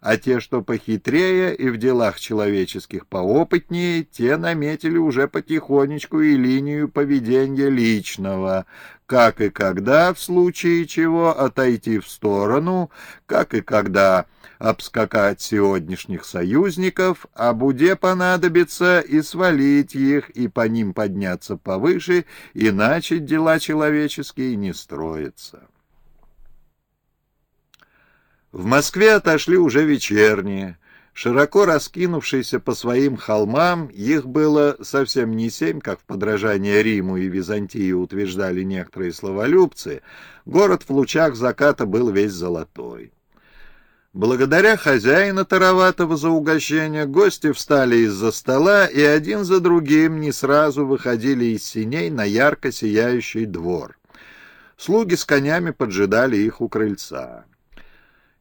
а те, что похитрее и в делах человеческих поопытнее, те наметили уже потихонечку и линию поведения личного, как и когда, в случае чего, отойти в сторону, как и когда обскакать сегодняшних союзников, а Буде понадобится и свалить их, и по ним подняться повыше, иначе дела человеческие не строятся. В Москве отошли уже вечерние. Широко раскинувшиеся по своим холмам, их было совсем не семь, как в подражание Риму и Византии утверждали некоторые словолюбцы, город в лучах заката был весь золотой. Благодаря хозяина Тароватого за угощение гости встали из-за стола и один за другим не сразу выходили из синей на ярко сияющий двор. Слуги с конями поджидали их у крыльца.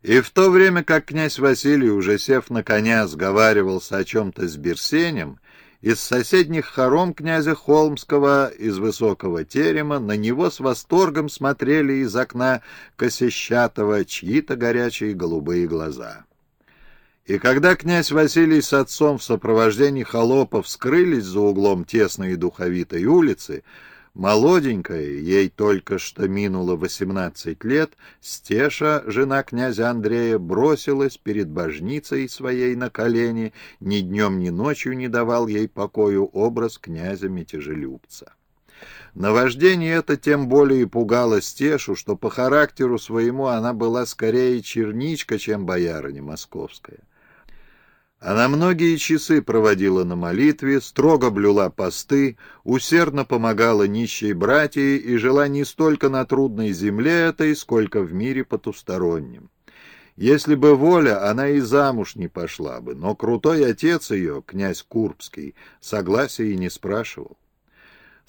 И в то время как князь Василий, уже сев на коня, сговаривался о чем-то с Берсенем, из соседних хором князя Холмского, из высокого терема, на него с восторгом смотрели из окна Косещатого чьи-то горячие голубые глаза. И когда князь Василий с отцом в сопровождении холопов скрылись за углом тесной и духовитой улицы, Молоденькая, ей только что минуло восемнадцать лет, Стеша, жена князя Андрея, бросилась перед божницей своей на колени, ни днем, ни ночью не давал ей покою образ князя-мятежелюбца. Наваждение это тем более пугало Стешу, что по характеру своему она была скорее черничка, чем боярыня московская. Она многие часы проводила на молитве, строго блюла посты, усердно помогала нищей братьей и жила не столько на трудной земле этой, сколько в мире потустороннем. Если бы воля, она и замуж не пошла бы, но крутой отец ее, князь Курбский, согласия и не спрашивал.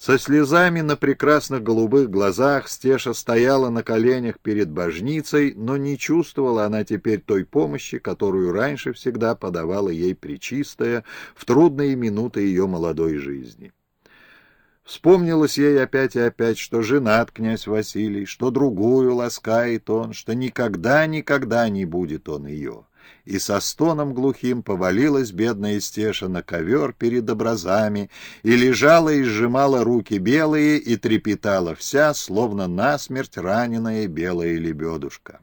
Со слезами на прекрасных голубых глазах Стеша стояла на коленях перед божницей, но не чувствовала она теперь той помощи, которую раньше всегда подавала ей Пречистая в трудные минуты ее молодой жизни. Вспомнилось ей опять и опять, что женат князь Василий, что другую ласкает он, что никогда-никогда не будет он ее и со стоном глухим повалилась бедная Стеша на ковер перед образами и лежала и сжимала руки белые и трепетала вся, словно насмерть раненая белая лебедушка.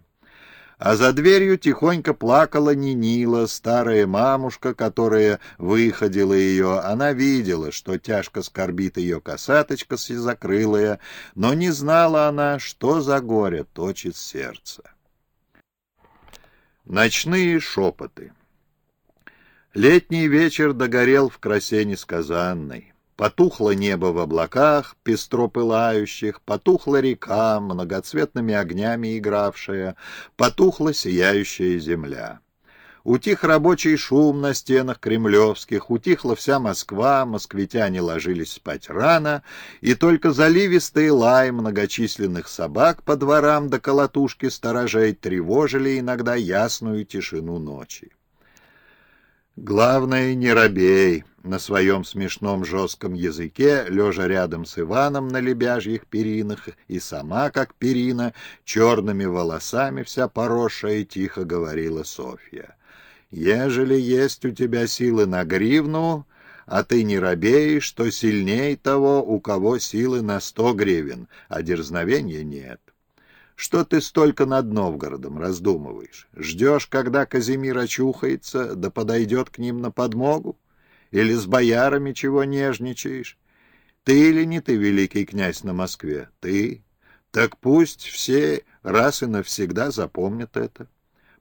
А за дверью тихонько плакала Нинила, старая мамушка, которая выходила ее. Она видела, что тяжко скорбит ее косаточка сизокрылая, но не знала она, что за горе точит сердце. Ночные шепоты. Летний вечер догорел в красе несказанной. Потухло небо в облаках, пестро пылающих, потухла река, многоцветными огнями игравшая, потухла сияющая земля. Утих рабочий шум на стенах кремлевских, утихла вся Москва, москвитяне ложились спать рано, и только заливистый лай многочисленных собак по дворам до колотушки сторожей тревожили иногда ясную тишину ночи. Главное, не робей. На своем смешном жестком языке, лежа рядом с Иваном на лебяжьих перинах, и сама, как перина, черными волосами вся поросшая, тихо говорила Софья. Ежели есть у тебя силы на гривну, а ты не робеешь, то сильней того, у кого силы на сто гривен, а дерзновения нет. Что ты столько над Новгородом раздумываешь? Ждешь, когда Казимир очухается, да подойдет к ним на подмогу? Или с боярами чего нежничаешь? Ты или не ты великий князь на Москве? Ты? Так пусть все раз и навсегда запомнят это.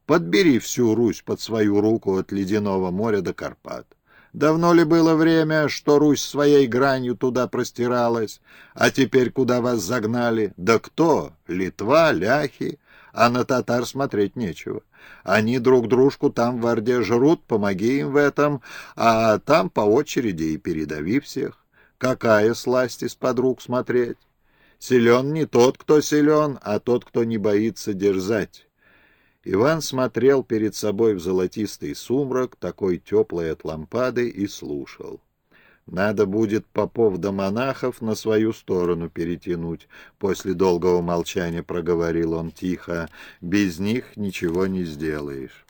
Подбери всю Русь под свою руку от Ледяного моря до Карпат. Давно ли было время, что Русь своей гранью туда простиралась, а теперь куда вас загнали? Да кто? Литва, ляхи? А на татар смотреть нечего. Они друг дружку там в Орде жрут, помоги им в этом, а там по очереди и передави всех. Какая сласть из-под рук смотреть? Силен не тот, кто силен, а тот, кто не боится дерзать. Иван смотрел перед собой в золотистый сумрак, такой теплый от лампады, и слушал. Надо будет попов да монахов на свою сторону перетянуть. После долгого молчания проговорил он тихо. Без них ничего не сделаешь.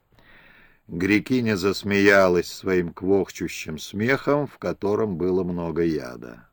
Грекиня засмеялась своим квохчущим смехом, в котором было много яда.